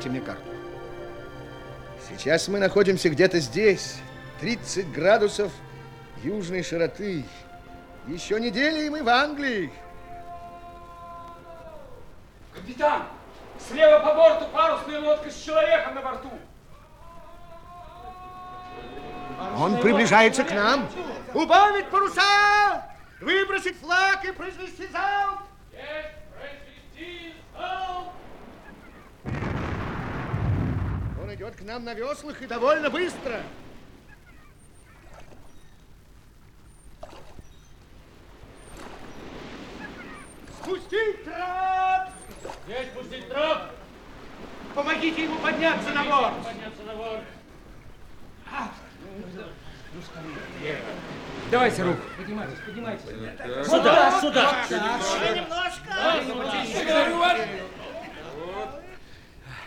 Дайте мне карту. Сейчас мы находимся где-то здесь. 30 градусов южной широты. Еще неделя, и мы в Англии. Капитан! Слева по борту парусная лодка с человеком на борту. Он приближается к нам. Убавить паруса! Выбросить флаг и произвести залп! Есть произвести залп! Он идет к нам на веслах и довольно быстро. Спустить трап! Есть пустить трап! Помогите ему подняться на борт! Подняться на борт! Давайте руку. Поднимайтесь, поднимайтесь. Сюда, сюда.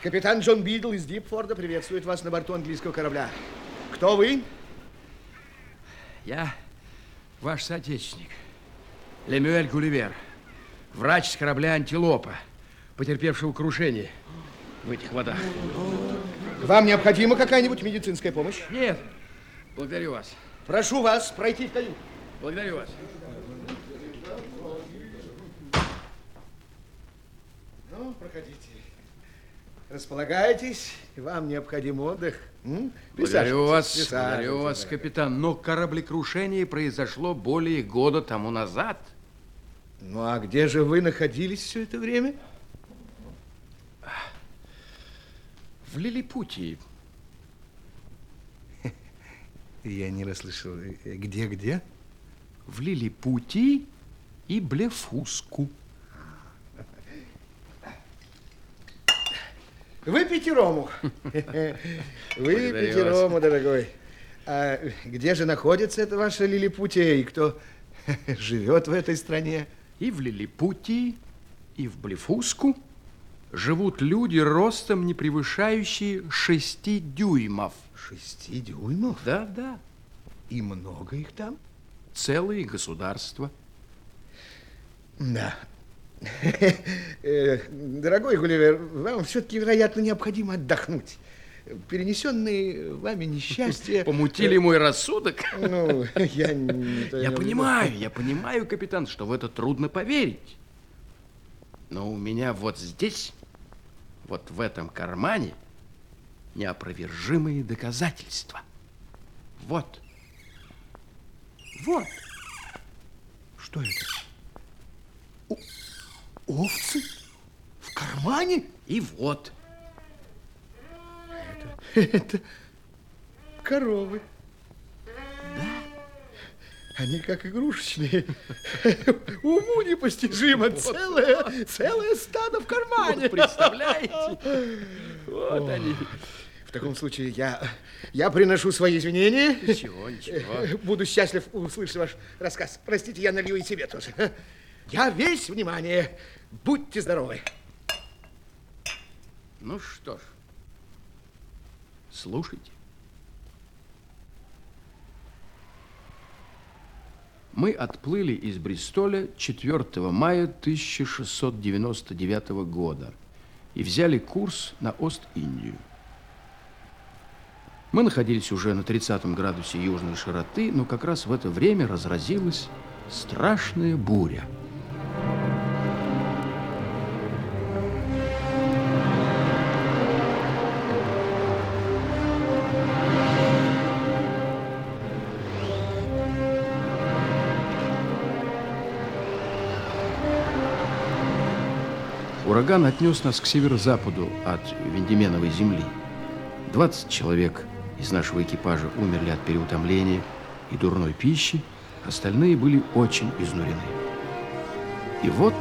Капитан Джон Бидл из Дипфорда приветствует вас на борту английского корабля. Кто вы? Я ваш соотечественник. Лемюэль Гулливер. Врач с корабля «Антилопа», потерпевшего крушение в этих водах. Вам необходима какая-нибудь медицинская помощь? Нет, благодарю вас. Прошу вас пройти в каюту. Благодарю вас. Ну, проходите. Располагайтесь, вам необходим отдых. М? Благодарю вас, благодарю вас, капитан. Но кораблекрушение произошло более года тому назад. Ну, а где же вы находились все это время? В Лилипутии. Я не расслышал. Где-где? В Лилипутии и Блефуску. Выпейте рому. Выпейте рому, дорогой. А где же находится эта ваша Лилипутия и кто живет в этой стране? И в Лилипутии, и в Блефуску живут люди ростом, не превышающие шести дюймов. Шести дюймов? Да, да. И много их там? Целые государства. Да. Э, Дорогой Гулливер, вам все-таки, вероятно, необходимо отдохнуть. Перенесенные вами несчастья... Помутили мой рассудок. Ну, я не... Я понимаю, я понимаю, капитан, что в это трудно поверить. Но у меня вот здесь, вот в этом кармане, неопровержимые доказательства. Вот. Вот. Что это? Овцы? В кармане? И вот. Это коровы. Да? Они как игрушечные. Уму непостижимо. Целое, целое стадо в кармане. Представляете? Вот они. В таком случае я, я приношу свои извинения. Ничего, ничего. Буду счастлив услышать ваш рассказ. Простите, я налью и себе тоже. Я весь внимание. Будьте здоровы. Ну что ж, слушайте. Мы отплыли из Бристоля 4 мая 1699 года и взяли курс на Ост-Индию. Мы находились уже на 30 градусе южной широты, но как раз в это время разразилась страшная буря. Ураган отнес нас к северо-западу от Вендеменовой земли. 20 человек из нашего экипажа умерли от переутомления и дурной пищи, остальные были очень изнурены. И вот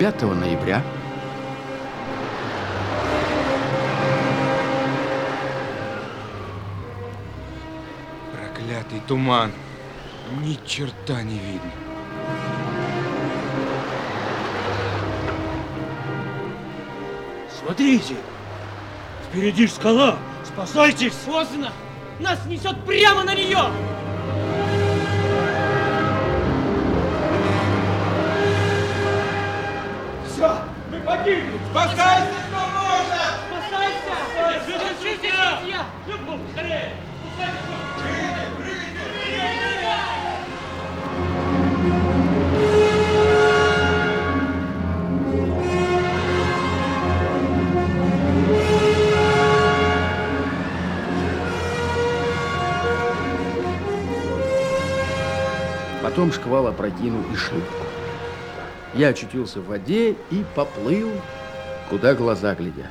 5 ноября проклятый туман. Ни черта не видно. Смотрите, впереди ж скала. Спасайтесь! Поздно! Нас несет прямо на нее! Все, мы погибли! Спасайся, Потом шквал опрокинул и шлюпку. Я очутился в воде и поплыл, куда глаза глядят.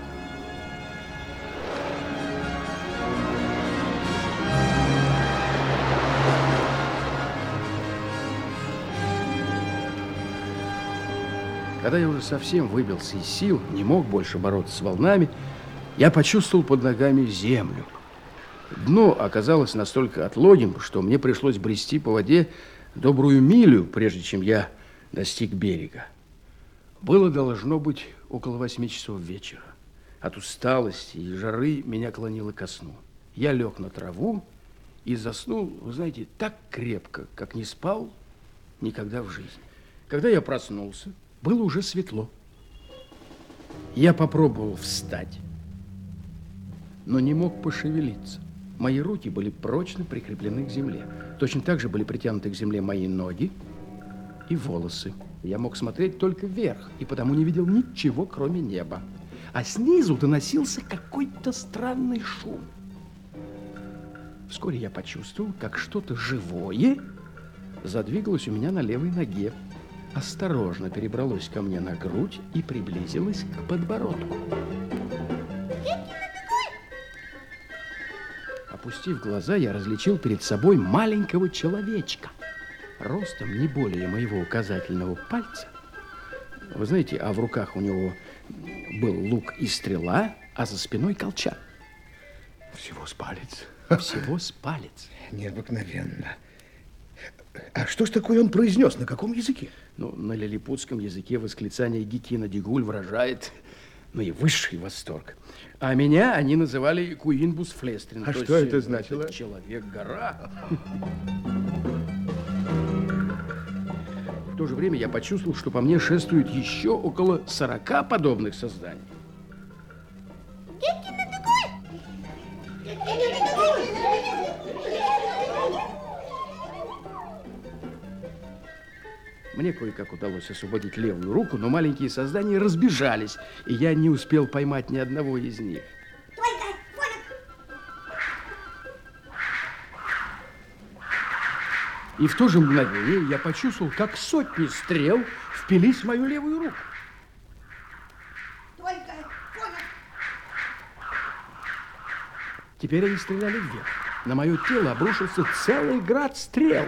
Когда я уже совсем выбился из сил, не мог больше бороться с волнами, я почувствовал под ногами землю. Дно оказалось настолько отлогим, что мне пришлось брести по воде добрую милю, прежде чем я достиг берега. Было должно быть около восьми часов вечера. От усталости и жары меня клонило ко сну. Я лег на траву и заснул, вы знаете, так крепко, как не спал никогда в жизни. Когда я проснулся, было уже светло. Я попробовал встать, но не мог пошевелиться. Мои руки были прочно прикреплены к земле. Точно так же были притянуты к земле мои ноги и волосы. Я мог смотреть только вверх, и потому не видел ничего, кроме неба. А снизу доносился какой-то странный шум. Вскоре я почувствовал, как что-то живое задвигалось у меня на левой ноге. Осторожно перебралось ко мне на грудь и приблизилось к подбородку. Опустив глаза, я различил перед собой маленького человечка, ростом не более моего указательного пальца. Вы знаете, а в руках у него был лук и стрела, а за спиной колчан. Всего с палец. Всего с палец. Необыкновенно. А что ж такое он произнес? На каком языке? Ну, на лилипутском языке восклицание Гекина Дигуль выражает наивысший восторг. А меня они называли Куинбус Флестрин. А то что это значило? Человек-гора. В то же время я почувствовал, что по мне шествует еще около 40 подобных созданий. Мне кое-как удалось освободить левую руку, но маленькие создания разбежались, и я не успел поймать ни одного из них. И в то же мгновение я почувствовал, как сотни стрел впились в мою левую руку. Теперь они стреляли вверх. На мое тело обрушился целый град стрел.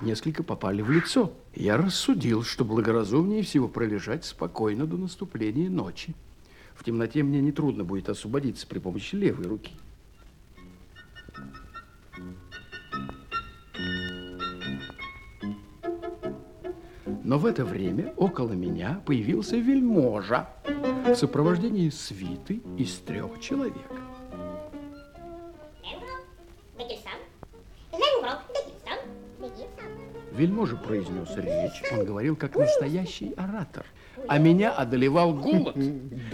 Несколько попали в лицо. Я рассудил, что благоразумнее всего пролежать спокойно до наступления ночи. В темноте мне нетрудно будет освободиться при помощи левой руки. Но в это время около меня появился вельможа в сопровождении свиты из трех человек. Вельможа произнес речь, он говорил как настоящий оратор. А меня одолевал голод.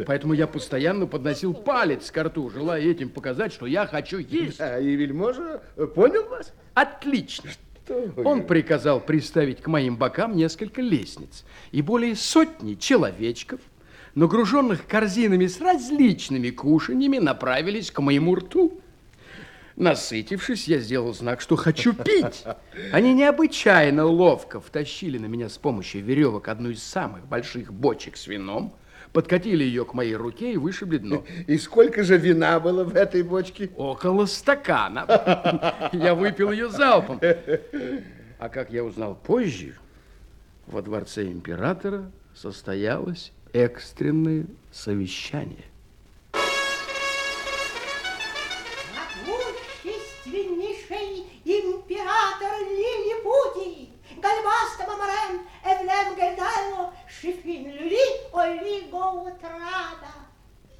Поэтому я постоянно подносил палец к рту, желая этим показать, что я хочу есть. А и вельможа понял вас? Отлично. Он приказал приставить к моим бокам несколько лестниц и более сотни человечков, нагруженных корзинами с различными кушаньями, направились к моему рту. Насытившись, я сделал знак, что хочу пить. Они необычайно ловко втащили на меня с помощью веревок одну из самых больших бочек с вином, подкатили ее к моей руке и вышибли дно. И сколько же вина было в этой бочке? Около стакана. Я выпил ее залпом. А как я узнал позже, во дворце императора состоялось экстренное совещание. Шифинли, олигоутрада.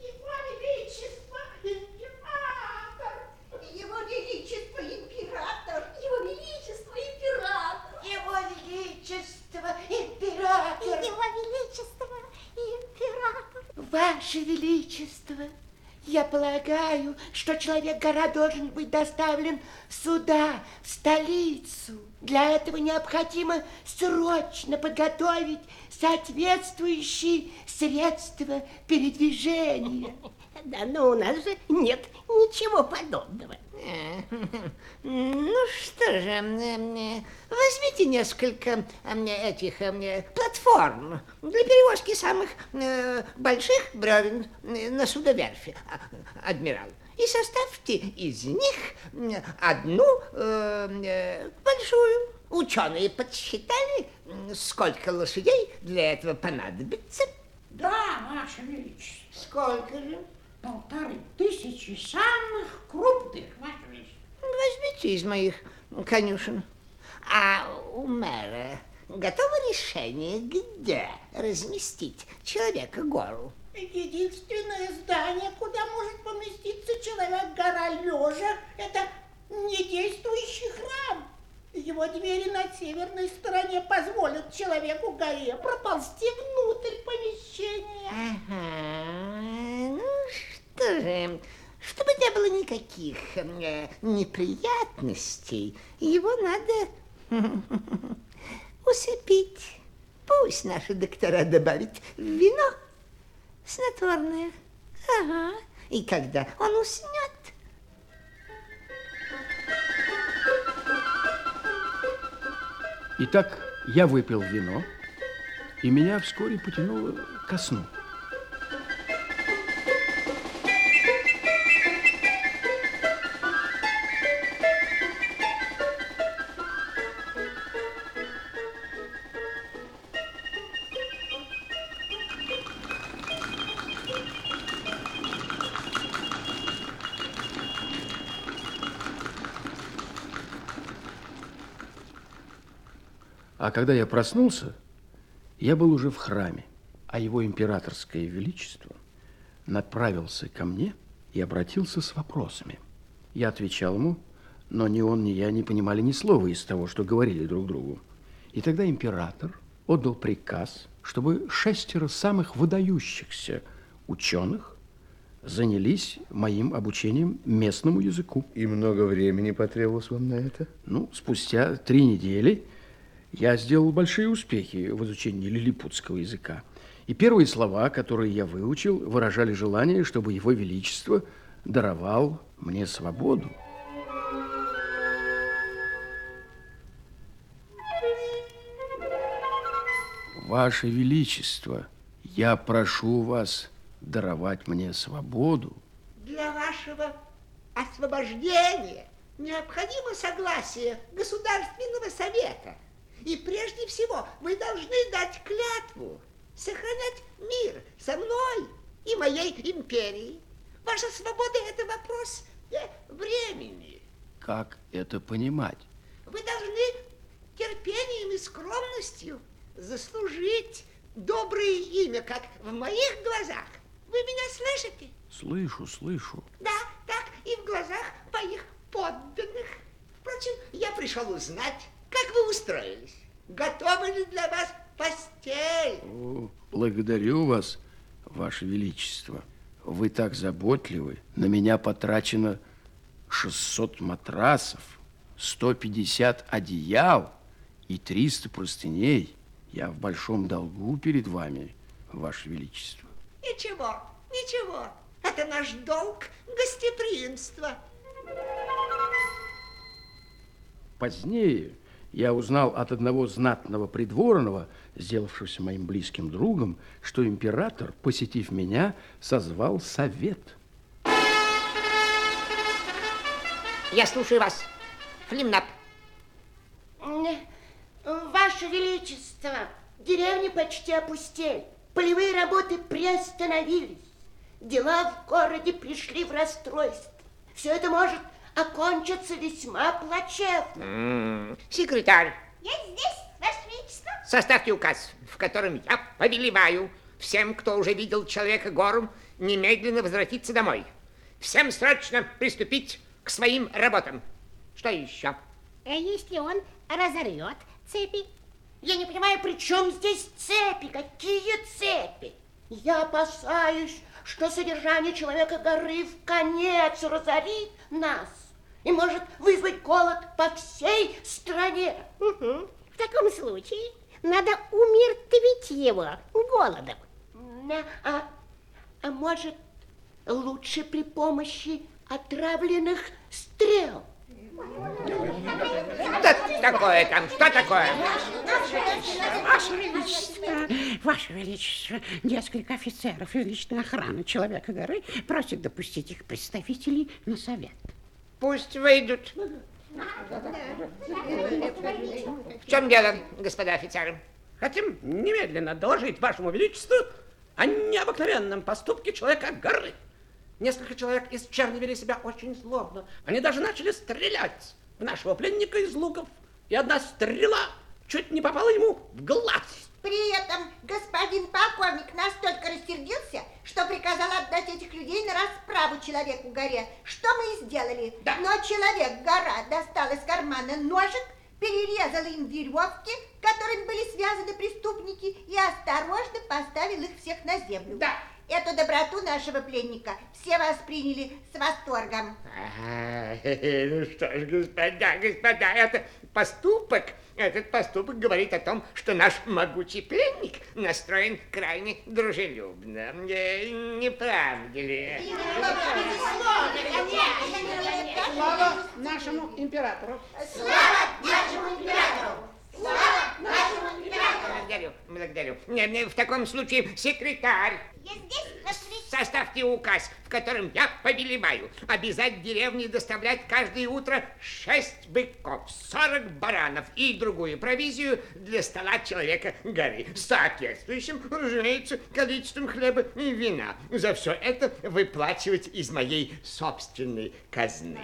Его Величество император! Его Величество император! Его Величество император! Его Величество император! Его Величество император! Ваше Величество, я полагаю, что человек-гора должен быть доставлен сюда, в столицу. Для этого необходимо срочно подготовить соответствующие средства передвижения. Да, но у нас же нет ничего подобного. Ну что же, э, возьмите несколько э, этих э, платформ для перевозки самых больших бревен на судоверфи, а, адмирал. И составьте из них одну большую. Ученые подсчитали, сколько лошадей для этого понадобится. Да, Ваше Величество. Сколько же? Полторы тысячи самых крупных, Ваше Величество. Возьмите из моих конюшен. А у мэра готово решение, где разместить человека-гору? Единственное здание, куда может поместиться человек-гора лежа, это недействующий храм. Его двери на северной стороне позволят человеку-горе проползти внутрь помещения. Ага, ну что же, чтобы не было никаких э, неприятностей, его надо усыпить. Пусть наши доктора добавят вино снотворное. Ага, и когда он уснет, Итак, я выпил вино, и меня вскоре потянуло ко сну. Когда я проснулся, я был уже в храме, а его императорское величество направился ко мне и обратился с вопросами. Я отвечал ему, но ни он, ни я не понимали ни слова из того, что говорили друг другу. И тогда император отдал приказ, чтобы шестеро самых выдающихся ученых занялись моим обучением местному языку. И много времени потребовалось вам на это? Ну, спустя три недели я сделал большие успехи в изучении лилипутского языка. И первые слова, которые я выучил, выражали желание, чтобы его величество даровал мне свободу. Ваше Величество, я прошу вас даровать мне свободу. Для вашего освобождения необходимо согласие Государственного Совета. И прежде всего вы должны дать клятву сохранять мир со мной и моей империей. Ваша свобода – это вопрос времени. Как это понимать? Вы должны терпением и скромностью заслужить доброе имя, как в моих глазах. Вы меня слышите? Слышу, слышу. Да, так и в глазах моих подданных. Впрочем, я пришел узнать, как вы устроились. Готова ли для вас постель? О, благодарю вас, Ваше Величество. Вы так заботливы. На меня потрачено 600 матрасов, 150 одеял и 300 простыней. Я в большом долгу перед вами, Ваше Величество. Ничего, ничего. Это наш долг гостеприимства. Позднее я узнал от одного знатного придворного, сделавшегося моим близким другом, что император, посетив меня, созвал совет. Я слушаю вас, Флимнап. Ваше Величество, деревня почти опустели. Полевые работы приостановились. Дела в городе пришли в расстройство. Все это может окончиться весьма плачевно. М -м, секретарь. Я здесь, Ваше Величество. Составьте указ, в котором я повелеваю всем, кто уже видел Человека-гору, немедленно возвратиться домой. Всем срочно приступить к своим работам. Что еще? А если он разорвет цепи? Я не понимаю, при чем здесь цепи? Какие цепи? Я опасаюсь, что содержание человека горы в конец разорит нас и может вызвать голод по всей стране. Угу. В таком случае надо умертвить его голодом. А, а может, лучше при помощи отравленных стрел? Что такое там? Что такое? Ваше Величество, Ваше Величество, несколько офицеров из личной охраны Человека горы просят допустить их представителей на совет. Пусть выйдут. В чем дело, господа офицеры? Хотим немедленно доложить Вашему Величеству о необыкновенном поступке Человека горы. Несколько человек из черни вели себя очень злобно. Они даже начали стрелять в нашего пленника из луков. И одна стрела чуть не попала ему в глаз. При этом господин полковник настолько рассердился, что приказал отдать этих людей на расправу человеку горе. Что мы и сделали. Да. Но человек-гора достал из кармана ножик, перерезал им веревки, которыми были связаны преступники, и осторожно поставил их всех на землю. Да. Эту доброту нашего пленника все восприняли с восторгом. А, ну что ж, господа, господа, это поступок, этот поступок говорит о том, что наш могучий пленник настроен крайне дружелюбно. Не, не правда ли? Слава нашему императору! Слава нашему императору! Благодарю, благодарю. В таком случае, секретарь, Я здесь, составьте указ, в котором я повелеваю обязать деревне доставлять каждое утро шесть быков, сорок баранов и другую провизию для стола человека горы с соответствующим, разумеется, количеством хлеба и вина. За все это выплачивать из моей собственной казны.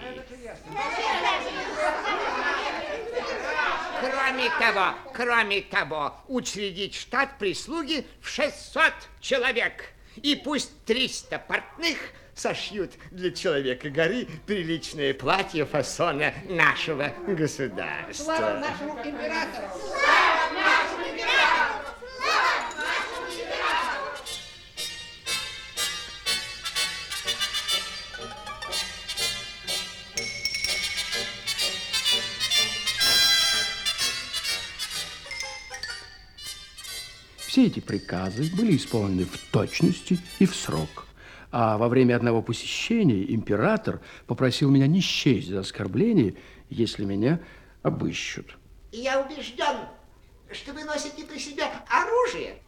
Кроме того, кроме того, учредить штат прислуги в 600 человек. И пусть 300 портных сошьют для человека горы приличное платье фасона нашего государства. Слава нашему императору! Все эти приказы были исполнены в точности и в срок. А во время одного посещения император попросил меня не счесть за оскорбление, если меня обыщут. Я убежден, что вы носите при себе оружие,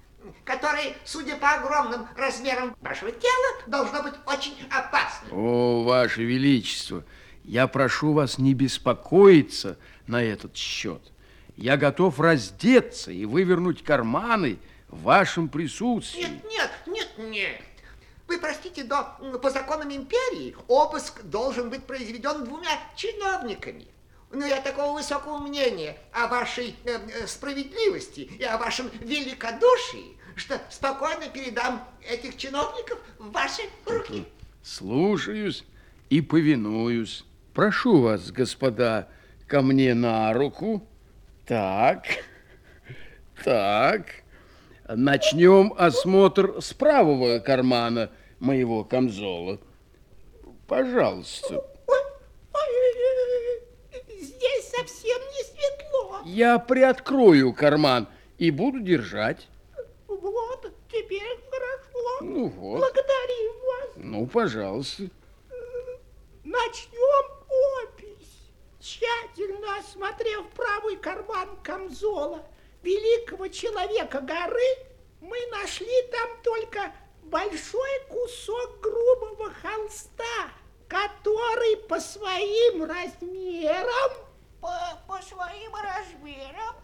которое, судя по огромным размерам вашего тела, должно быть очень опасным. О, Ваше Величество, я прошу вас не беспокоиться на этот счет. Я готов раздеться и вывернуть карманы в вашем присутствии. Нет, нет, нет, нет. Вы простите, но по законам империи обыск должен быть произведен двумя чиновниками. Но я такого высокого мнения о вашей э, э, справедливости и о вашем великодушии, что спокойно передам этих чиновников в ваши руки. Слушаюсь и повинуюсь. Прошу вас, господа, ко мне на руку. Так, так. Начнем осмотр с правого кармана моего камзола. Пожалуйста. Здесь совсем не светло. Я приоткрою карман и буду держать. Вот, теперь хорошо. Ну вот. Благодарим вас. Ну, пожалуйста. Начнем опись. Тщательно осмотрев правый карман камзола великого человека горы, мы нашли там только большой кусок грубого холста, который по своим размерам... По, по своим размерам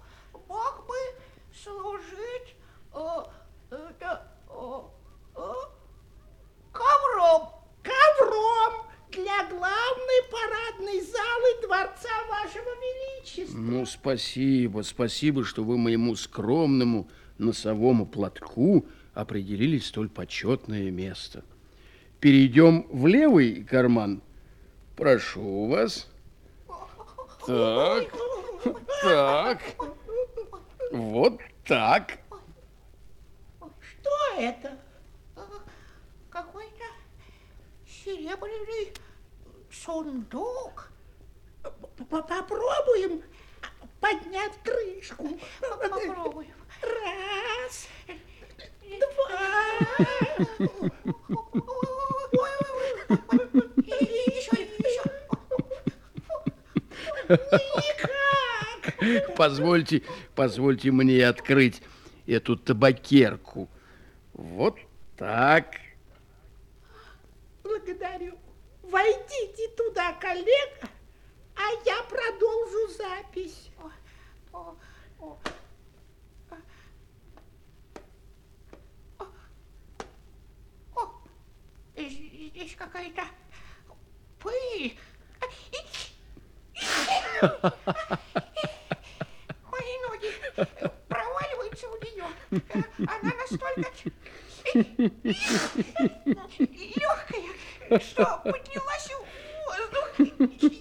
мог бы служить э, это, э, э, ковром. Ковром для главной парадной залы дворца вашего величества. Ну, спасибо, спасибо, что вы моему скромному носовому платку определили столь почетное место. Перейдем в левый карман. Прошу вас. Так, так, вот так. Что это? Какой-то серебряный сундук. Попробуем поднять крышку. Попробуем. Раз, два. Еще, еще. Никак. Позвольте, позвольте мне открыть эту табакерку. Вот так. Благодарю. Войдите туда, коллега, а я продолжу запись. О, о, о. Здесь какая-то пыль. Мои ноги проваливаются в нее. Она настолько легкая, что поднялась в воздух.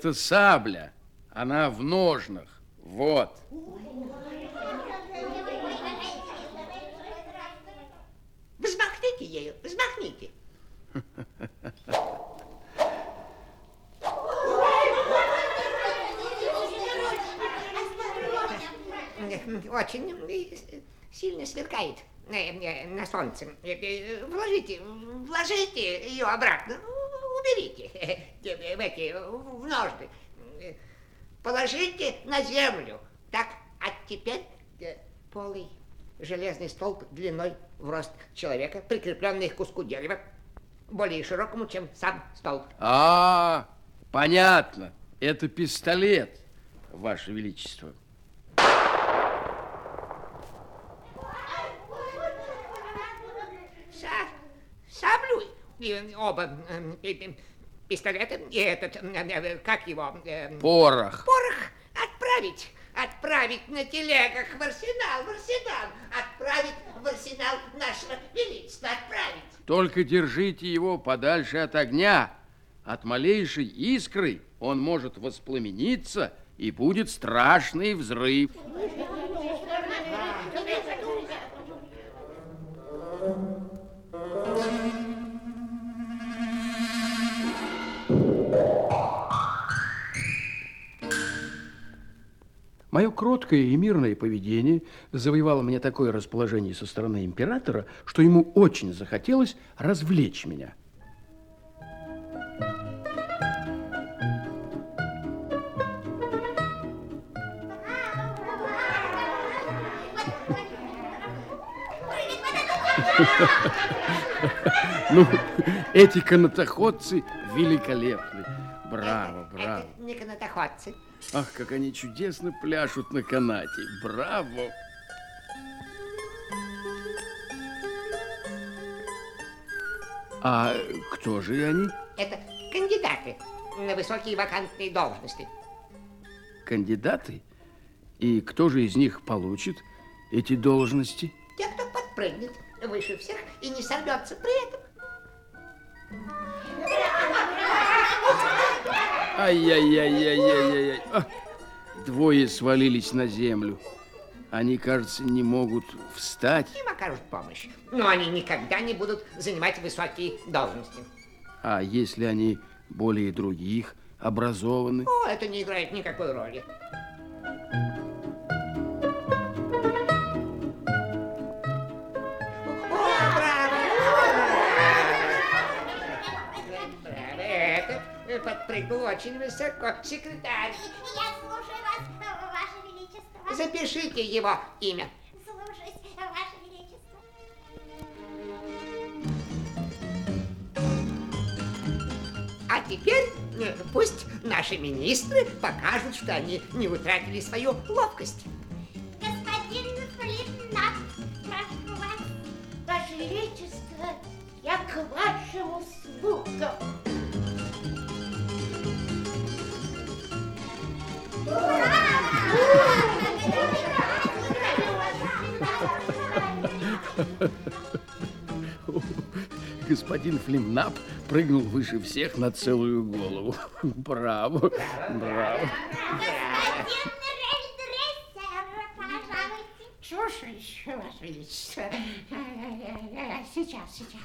Это сабля. Она в ножнах. Вот. Взмахните ею, взмахните. Очень сильно сверкает э, э, на солнце. Э, Вложите, вложите ее обратно, уберите э, в эти, в ножны. Э, Положите на землю. Так, а теперь э, полый железный столб длиной в рост человека, прикрепленный к куску дерева, более широкому, чем сам столб. А, понятно. Это пистолет, Ваше Величество. Са, саблю оба э, пистолета и этот, э, э, как его? э, Порох. Порох отправить. Отправить на телегах в арсенал, в арсенал. Отправить в арсенал нашего величества. Отправить. Только держите его подальше от огня. От малейшей искры он может воспламениться, и будет страшный взрыв. Мое кроткое и мирное поведение завоевало мне такое расположение со стороны императора, что ему очень захотелось развлечь меня. Ну, эти канатоходцы великолепны. Браво, браво. Не канатоходцы. Ах, как они чудесно пляшут на канате. Браво! А кто же они? Это кандидаты на высокие вакантные должности. Кандидаты? И кто же из них получит эти должности? Те, кто подпрыгнет выше всех и не сорвется при этом. Ай-яй-яй-яй-яй-яй. А, Двое свалились на землю. Они, кажется, не могут встать. Им окажут помощь. Но они никогда не будут занимать высокие должности. А если они более других образованы? О, это не играет никакой роли. Подпрыгнул очень высоко. Секретарь, Я слушаю вас, Ваше Величество. запишите его имя. Слушаюсь, Ваше Величество. А теперь э, пусть наши министры покажут, что они не утратили свою ловкость. Господин Флиннап, прошу вас. Ваше Величество, я к вашим услугам. Господин Флимнап прыгнул выше всех на целую голову. Браво, браво. Пожалуйте. Слушаюсь, Ваше Величество. Сейчас, сейчас.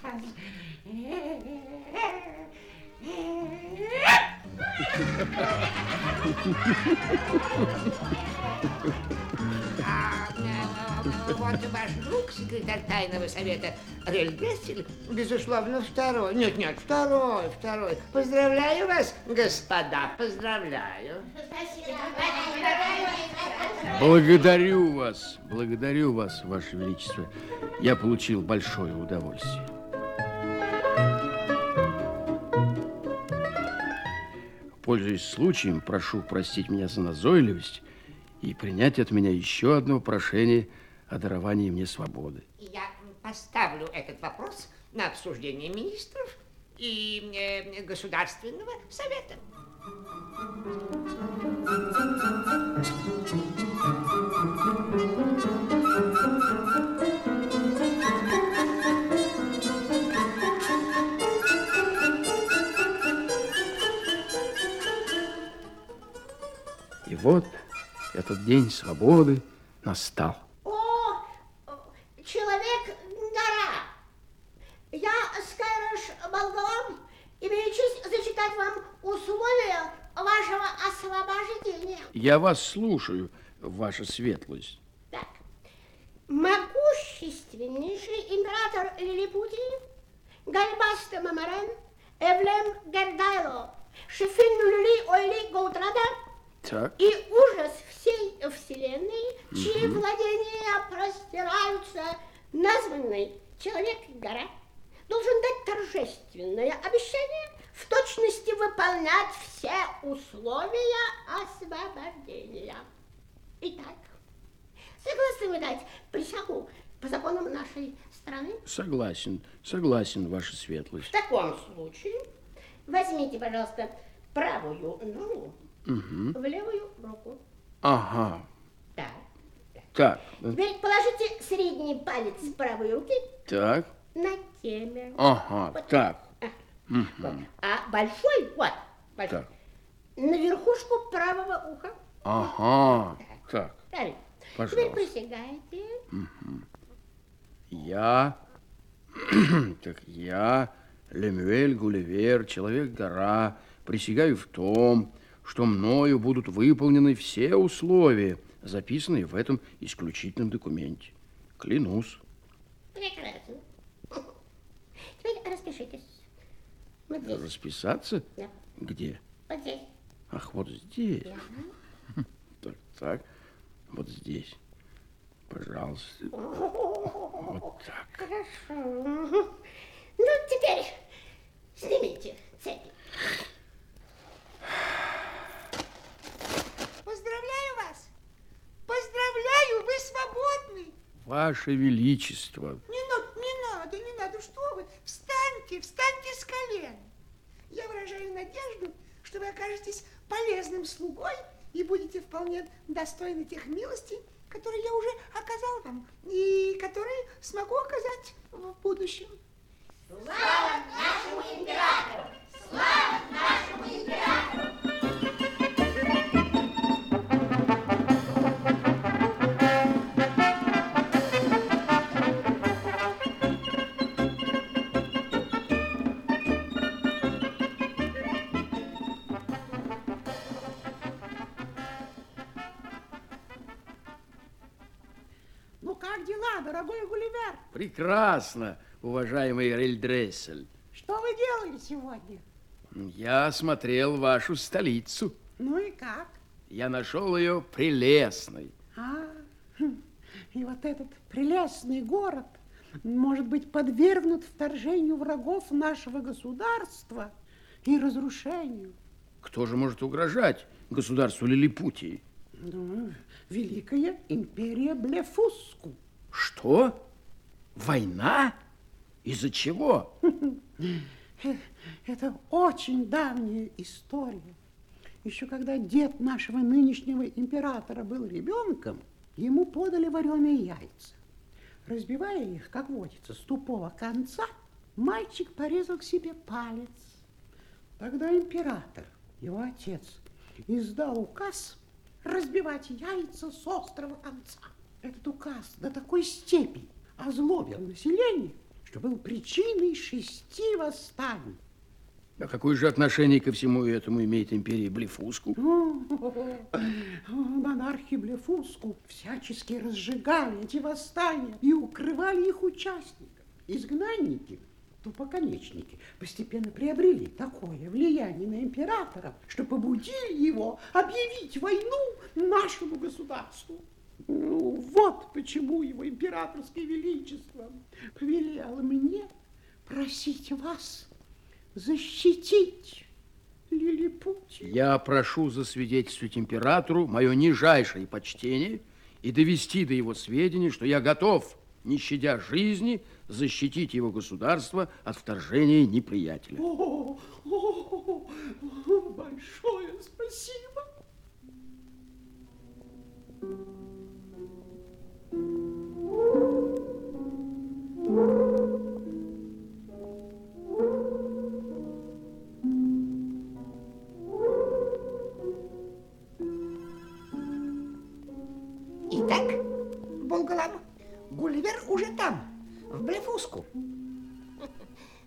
Э, вот ваш друг, секретарь тайного совета Рельгессель, безусловно, второй. Нет, нет, второй, второй. Поздравляю вас, господа, поздравляю. Благодарю вас, благодарю вас, Ваше Величество. Я получил большое удовольствие. Пользуясь случаем, прошу простить меня за назойливость и принять от меня еще одно прошение о даровании мне свободы. Я поставлю этот вопрос на обсуждение министров и э, Государственного совета. И вот этот день свободы настал. О, человек-гора! Я, Скайрош Болголом, имею честь зачитать вам условия вашего освобождения. Я вас слушаю, ваша светлость. Так, могущественнейший император Лилипутий, Гальбаста Мамарен, Эвлем Гердайло, Шефин Люли Ойли Гаутрада Так. и ужас всей вселенной, чьи Мгм. владения простираются, названный Человек-гора, должен дать торжественное обещание в точности выполнять все условия освобождения. Итак, согласны вы дать присягу по законам нашей страны? Согласен, согласен, ваша В светлость. таком случае возьмите, пожалуйста, правую ногу Мгм. в левую руку. Ага. Так. Так, Теперь положите средний палец правой руки так. на теме. Ага, Вот. так. А, Мгм. а большой, вот, большой, Так. на верхушку правого уха. Ага, так. Правильно. Пожалуйста. Теперь присягайте. Мгм. Я, так я, Лемюэль Гулливер, Человек-гора, присягаю в том, что мною будут выполнены все условия, записанные в этом исключительном документе. Клянусь. Прекрасно. Теперь распишитесь. Вот здесь. Расписаться? Да. Где? Вот здесь. Ах, вот здесь. Да. Так, так. Вот здесь. Пожалуйста. Вот так. Хорошо. Ну, теперь снимите цепи. Поздравляю вас! Поздравляю, вы свободны! Ваше Величество. Не, надо, не надо, не надо, что вы? Встаньте, встаньте с колен. Я выражаю надежду, что вы окажетесь полезным слугой и будете вполне достойны тех милостей, которые я уже оказал вам и которые смогу оказать в будущем. Слава нашему императору! Слава нашему императору! Прекрасно, уважаемый Рельдрессель. Что вы делали сегодня? Я осмотрел вашу столицу. Ну и как? Я нашел ее прелестной. А, хм, и вот этот прелестный город может быть подвергнут вторжению врагов нашего государства и разрушению. Кто же может угрожать государству Лилипутии? Ну, Великая империя Блефуску. Что? Война? Из-за чего? Это очень давняя история. Еще когда дед нашего нынешнего императора был ребенком, ему подали вареные яйца. Разбивая их, как водится, с тупого конца, мальчик порезал себе палец. Тогда император, его отец, издал указ разбивать яйца с острого конца. Этот указ до такой степени озлобил население, что был причиной шести восстаний. А какое же отношение ко всему этому имеет империя Блефуску? Монархи Блефуску всячески разжигали эти восстания и укрывали их участников. Изгнанники, тупоконечники, постепенно приобрели такое влияние на императора, что побудили его объявить войну нашему государству. Ну, вот почему его императорское величество повелело мне просить вас защитить Лилипутию. Я прошу засвидетельствовать императору мое нижайшее почтение и довести до его сведения, что я готов, не щадя жизни, защитить его государство от вторжения неприятеля. О, о, о, большое спасибо. Итак, Болгалам, Гулливер уже там, в Блефуску.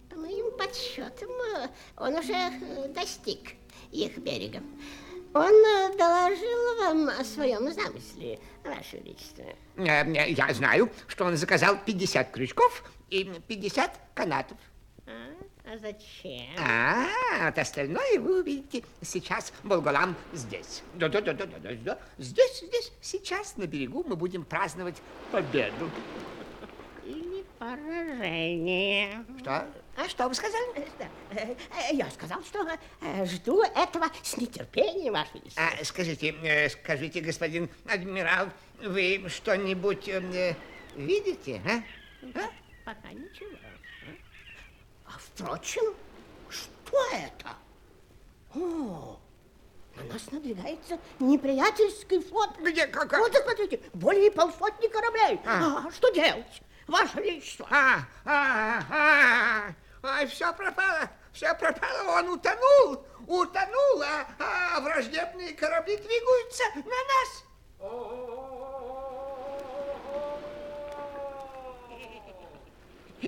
По моим подсчетам, э, он уже э, достиг их берега. Он э, доложил вам о своем замысле, Ваше Величество. Э, Я знаю, что он заказал 50 крючков и 50 канатов. А, а зачем? А, вот остальное вы увидите сейчас. Болголам здесь. Да-да-да-да-да. Здесь, здесь, сейчас на берегу мы будем праздновать победу. Поражение. Что? А что вы сказали? Э, э, Я сказал, что э, жду этого с нетерпением, Ваше Величество. А, скажите, скажите, господин адмирал, вы что-нибудь видите, а? А? Пока ничего. А впрочем, что это? О, на нас надвигается неприятельский флот. Где, как? Вот, смотрите, более полсотни кораблей. А. А, что делать, Ваше Величество? А, а, а, а, все пропало, все пропало, он утонул, утонул, а, а враждебные корабли двигаются на нас.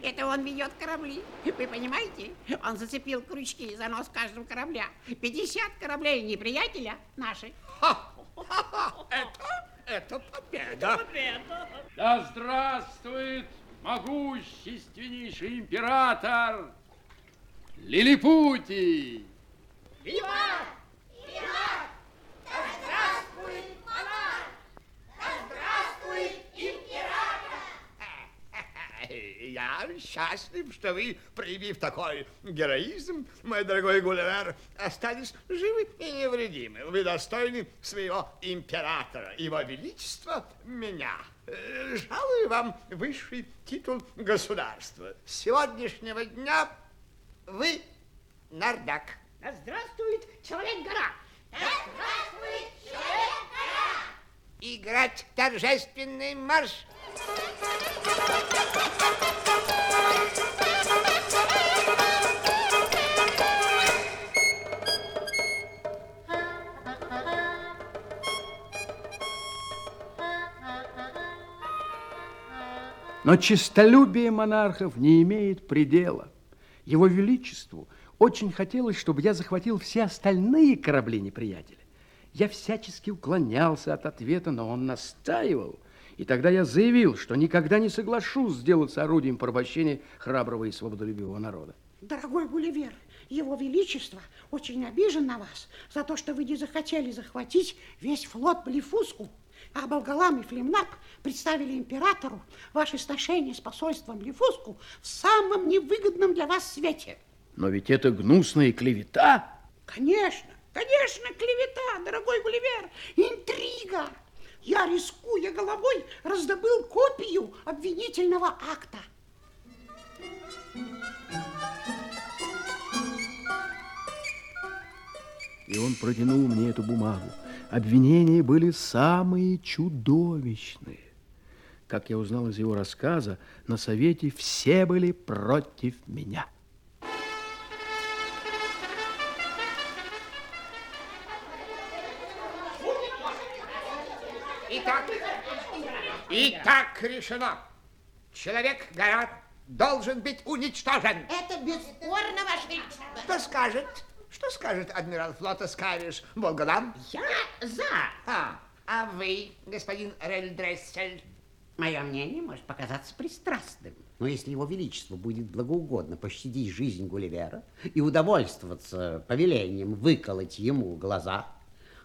Это он ведет корабли. Вы понимаете? Он зацепил крючки за нос каждого корабля. 50 кораблей неприятеля наши. Это, это победа. Да здравствует могущественнейший император Лилипутий! Виват! Виват! Да здравствует монарх! Да здравствует император! Я счастлив, что вы, проявив такой героизм, мой дорогой Гулливер, остались живы и невредимы. Вы достойны своего императора, его величества, меня. Жалую вам высший титул государства. С сегодняшнего дня вы Нардак. Да здравствует Человек-гора! Да здравствует человек-гора! Играть торжественный марш. Но честолюбие монархов не имеет предела. Его Величеству очень хотелось, чтобы я захватил все остальные корабли неприятеля. Я всячески уклонялся от ответа, но он настаивал. И тогда я заявил, что никогда не соглашусь сделаться орудием порабощения храброго и свободолюбивого народа. Дорогой Гулливер, Его Величество очень обижен на вас за то, что вы не захотели захватить весь флот Блефуску. А Болгалам и Флемнап представили императору ваши сношения с посольством Блефуску в самом невыгодном для вас свете. Но ведь это гнусная клевета. Конечно, конечно, клевета, дорогой Гулливер, интрига. Я, рискуя головой, раздобыл копию обвинительного акта. И он протянул мне эту бумагу. Обвинения были самые чудовищные. Как я узнал из его рассказа, на совете все были против меня. Итак решено. Человек-гора должен быть уничтожен. Это бесспорно, Ваше Величество. Что скажет? Что скажет адмирал флота Скавиш Волгодам? Я за. А, а вы, господин Рельдрессель? Мое мнение может показаться пристрастным. Но если его величество будет благоугодно пощадить жизнь Гулливера и удовольствоваться повелением выколоть ему глаза,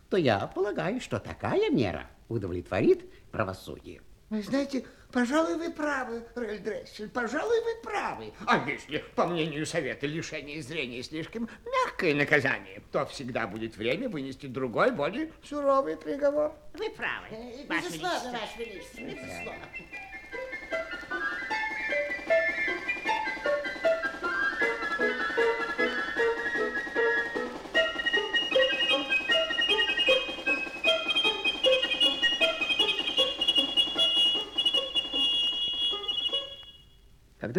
то я полагаю, что такая мера удовлетворит правосудие. Вы знаете, пожалуй, вы правы, Рельдрессель, пожалуй, вы правы. А если, по мнению совета, лишение зрения слишком мягкое наказание, то всегда будет время вынести другой, более суровый приговор. Вы правы, Ваше Величество. Ваше Величество, безусловно.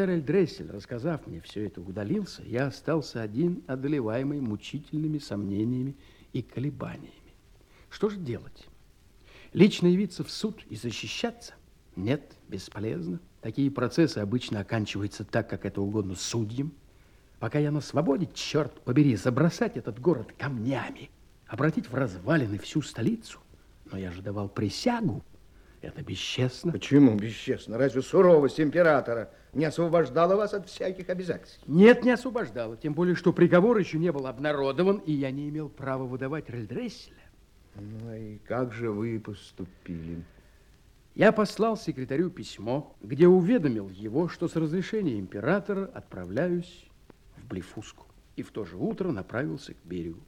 Когда Рельдрессель, рассказав мне все это, удалился, я остался один, одолеваемый мучительными сомнениями и колебаниями. Что же делать? Лично явиться в суд и защищаться? Нет, бесполезно. Такие процессы обычно оканчиваются так, как это угодно судьям. Пока я на свободе, черт побери, забросать этот город камнями, обратить в развалины всю столицу. Но я же давал присягу. Это бесчестно. Почему бесчестно? Разве суровость императора не освобождала вас от всяких обязательств? Нет, не освобождала. Тем более, что приговор еще не был обнародован, и я не имел права выдавать Рельдресселя. Ну и как же вы поступили? Я послал секретарю письмо, где уведомил его, что с разрешения императора отправляюсь в Блефуску. И в то же утро направился к берегу.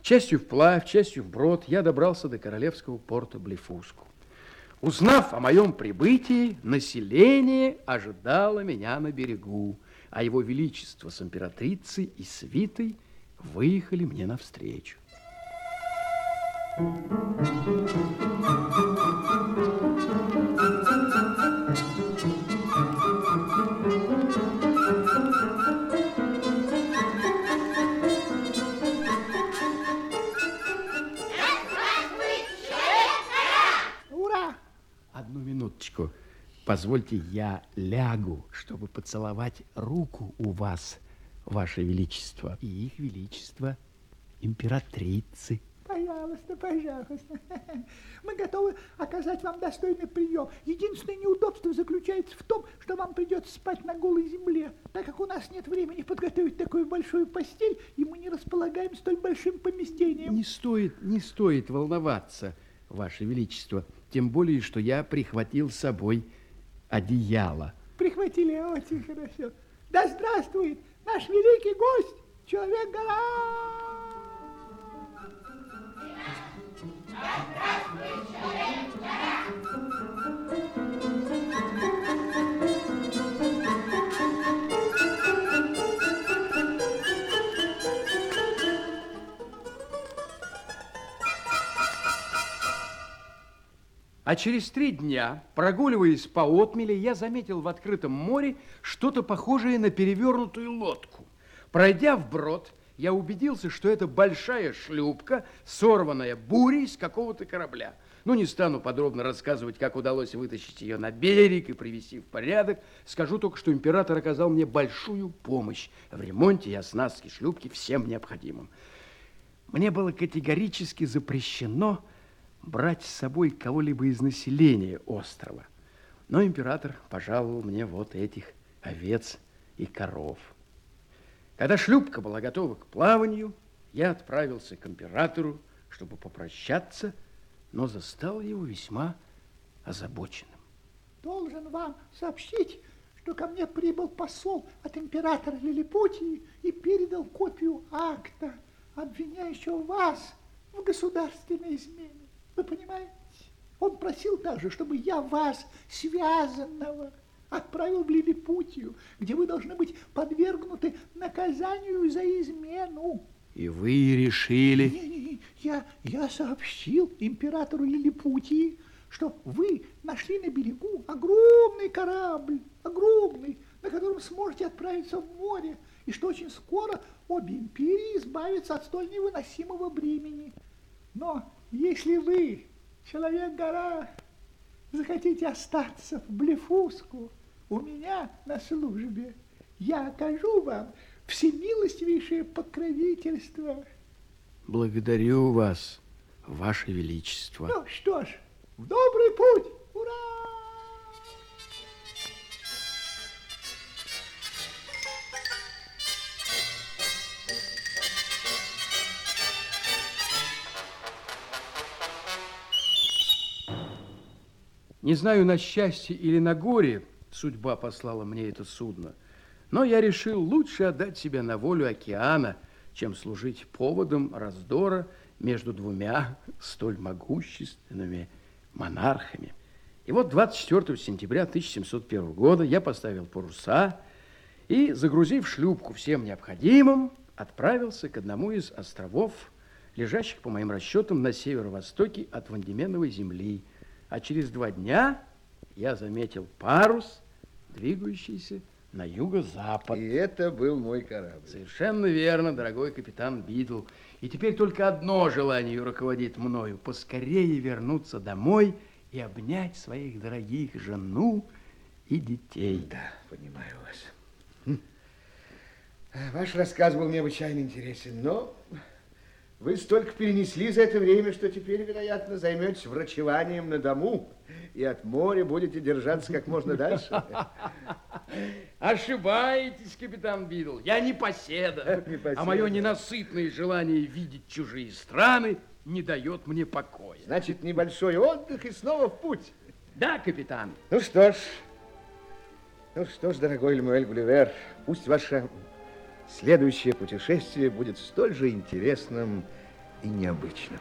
Частью вплавь, частью вброд я добрался до королевского порта Блефуску. Узнав о моем прибытии, население ожидало меня на берегу, а его величество с императрицей и свитой выехали мне навстречу. Ура! Позвольте, я лягу, чтобы поцеловать руку у вас, ваше величество, и их величество императрицы. Пожалуйста, пожалуйста. Мы готовы оказать вам достойный прием. Единственное неудобство заключается в том, что вам придется спать на голой земле, так как у нас нет времени подготовить такую большую постель, и мы не располагаем столь большим поместением. Не стоит, не стоит волноваться, ваше величество, тем более, что я прихватил с собой одеяло. Прихватили очень хорошо. Да здравствует наш великий гость, человек-гора! А через три дня, прогуливаясь по отмеле, я заметил в открытом море что-то похожее на перевернутую лодку. Пройдя вброд, я убедился, что это большая шлюпка, сорванная бурей с какого-то корабля. Ну, не стану подробно рассказывать, как удалось вытащить ее на берег и привести в порядок. Скажу только, что император оказал мне большую помощь в ремонте и оснастке шлюпки всем необходимым. Мне было категорически запрещено брать с собой кого-либо из населения острова. Но император пожаловал мне вот этих овец и коров. Когда шлюпка была готова к плаванию, я отправился к императору, чтобы попрощаться, но застал его весьма озабоченным. Должен вам сообщить, что ко мне прибыл посол от императора Лилипутии и передал копию акта, обвиняющего вас в государственной измене. Вы понимаете? Он просил также, чтобы я вас, связанного, отправил в Лилипутию, где вы должны быть подвергнуты наказанию за измену. И вы решили... Не, не, не. Я, я сообщил императору Лилипутии, что вы нашли на берегу огромный корабль, огромный, на котором сможете отправиться в море, и что очень скоро обе империи избавятся от столь невыносимого бремени. Но если вы, человек-гора, захотите остаться в Блефуску у меня на службе, я окажу вам всемилостивейшее покровительство. Благодарю вас, ваше величество. Ну что ж, в добрый путь! Ура! Не знаю, на счастье или на горе судьба послала мне это судно, но я решил лучше отдать себя на волю океана, чем служить поводом раздора между двумя столь могущественными монархами. И вот 24 сентября 1701 года я поставил паруса и, загрузив шлюпку всем необходимым, отправился к одному из островов, лежащих, по моим расчетам, на северо-востоке от Вандеменовой земли. А через два дня я заметил парус, двигающийся на юго-запад. И это был мой корабль. Совершенно верно, дорогой капитан Бидл. И теперь только одно желание руководит мною. Поскорее вернуться домой и обнять своих дорогих жену и детей. Да, понимаю вас. Ваш рассказ был необычайно интересен, но вы столько перенесли за это время, что теперь, вероятно, займетесь врачеванием на дому и от моря будете держаться как можно дальше. Ошибаетесь, капитан Бидл. Я не поседа, а мое ненасытное желание видеть чужие страны не дает мне покоя. Значит, небольшой отдых и снова в путь. Да, капитан. Ну что ж, ну что ж, дорогой Лемуэль Гулливер, пусть ваше следующее путешествие будет столь же интересным и необычным.